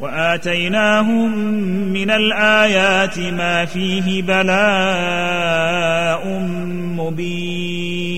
وآتيناهم من الآيات ما فيه بلاء مبين.